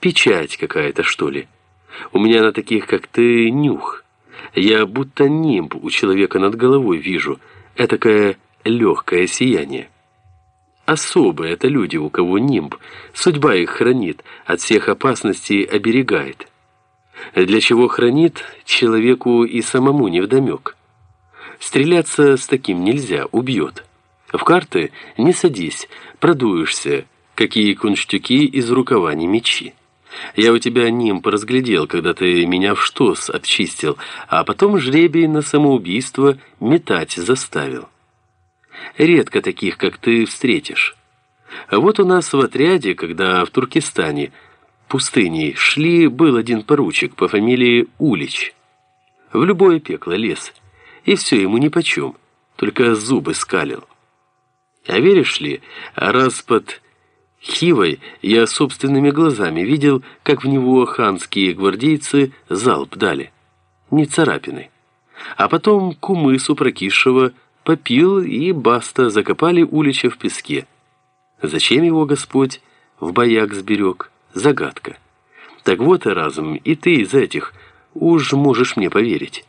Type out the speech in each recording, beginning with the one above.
Печать какая-то, что ли. У меня на таких, как ты, нюх. Я будто нимб у человека над головой вижу. Этакое легкое сияние. Особые это люди, у кого нимб. Судьба их хранит, от всех опасностей оберегает. Для чего хранит, человеку и самому невдомек. Стреляться с таким нельзя, убьет. В карты не садись, продуешься, какие кунштюки из рукава не мечи. Я у тебя нимб разглядел, когда ты меня в штос обчистил, а потом жребий на самоубийство метать заставил. Редко таких, как ты, встретишь. А вот у нас в отряде, когда в Туркестане пустыней шли, был один поручик по фамилии Улич. В любое пекло лез, и все ему нипочем, только зубы скалил. А веришь ли, раз под Хивой я собственными глазами видел, как в него ханские гвардейцы залп дали. Не царапины. А потом кумысу прокисшего попил и баста закопали Улича в песке. Зачем его Господь в бояк сберег? Загадка. Так вот и разум, и ты из этих, уж можешь мне поверить.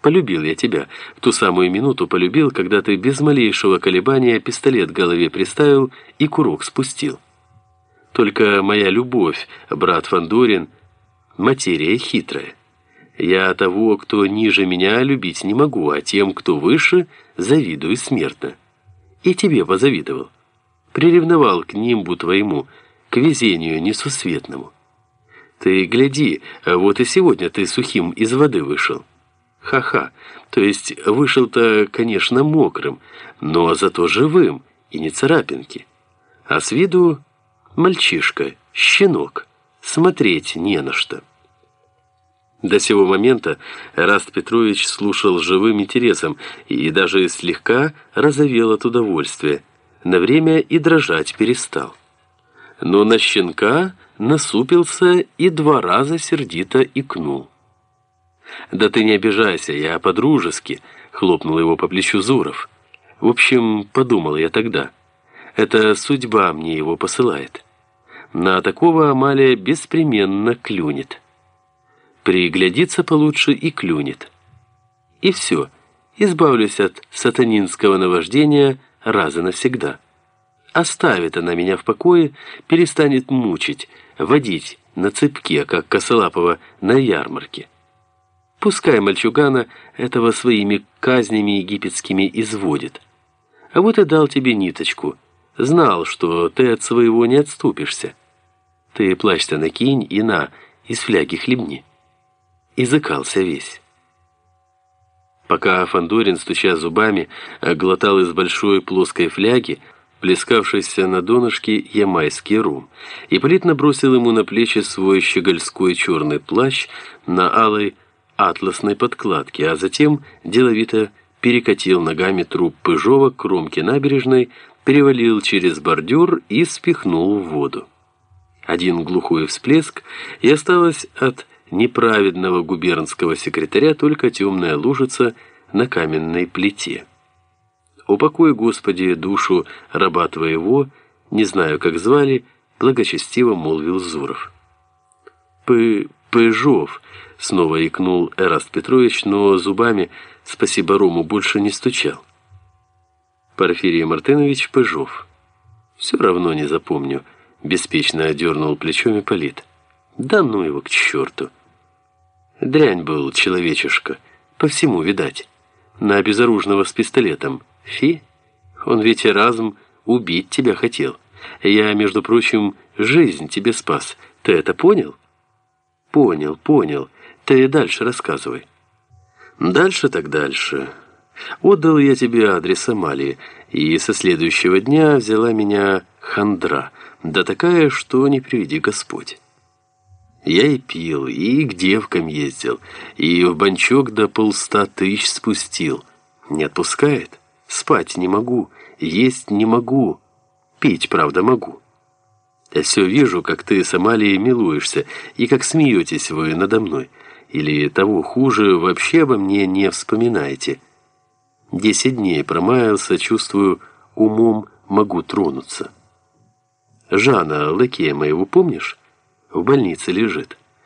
Полюбил я тебя. В ту самую минуту полюбил, когда ты без малейшего колебания пистолет голове приставил и курок спустил. Только моя любовь, брат Фандорин, материя хитрая. Я того, кто ниже меня, любить не могу, а тем, кто выше, завидую смертно. И тебе позавидовал. Приревновал к нимбу твоему, к везению несусветному. Ты гляди, вот и сегодня ты сухим из воды вышел. Ха-ха, то есть вышел-то, конечно, мокрым, но зато живым и не царапинки. А с виду мальчишка, щенок, смотреть не на что. До сего момента Раст Петрович слушал живым интересом и даже слегка разовел от удовольствия. На время и дрожать перестал. Но на щенка насупился и два раза сердито икнул. «Да ты не обижайся, я по-дружески», — хлопнул его по плечу Зуров. «В общем, подумал я тогда. Это судьба мне его посылает. На такого Амалия беспременно клюнет. Приглядится получше и клюнет. И все, избавлюсь от сатанинского наваждения раз и навсегда. Оставит она меня в покое, перестанет мучить, водить на цепке, как Косолапова на ярмарке». Пускай мальчугана этого своими казнями египетскими изводит. А вот и дал тебе ниточку. Знал, что ты от своего не отступишься. Ты плащ-то накинь и на, из фляги хлебни. Изыкался весь. Пока Фандорин, стуча зубами, глотал из большой плоской фляги, плескавшийся на донышке ямайский рум, Ипполит набросил ему на плечи свой щегольской черный плащ на алой атласной подкладки, а затем деловито перекатил ногами труп Пыжова к кромке набережной, перевалил через бордюр и спихнул в воду. Один глухой всплеск, и осталось от неправедного губернского секретаря только темная лужица на каменной плите. «Упокой, Господи, душу раба твоего, не знаю, как звали», благочестиво молвил Зуров. «Пы... Пыжов», Снова икнул Эраст Петрович, но зубами, спасибо Рому, больше не стучал. Порфирий Мартынович Пыжов. Все равно не запомню. Беспечно одернул плечом Ипполит. Да ну его к черту. Дрянь был человечишка. По всему, видать. На безоружного с пистолетом. Фи, он ведь и разум убить тебя хотел. Я, между прочим, жизнь тебе спас. Ты это понял? Понял, понял. Ты дальше рассказывай. Дальше так дальше. Отдал я тебе адрес Амалии, и со следующего дня взяла меня хандра, да такая, что не приведи Господь. Я и пил, и к девкам ездил, и в банчок до полста тысяч спустил. Не отпускает? Спать не могу, есть не могу, пить, правда, могу. Я все вижу, как ты с Амалией милуешься, и как смеетесь вы надо мной. Или того хуже, вообще обо мне не вспоминаете. Десять дней промаялся, чувствую, умом могу тронуться. Жана, лакея моего, помнишь? В больнице лежит.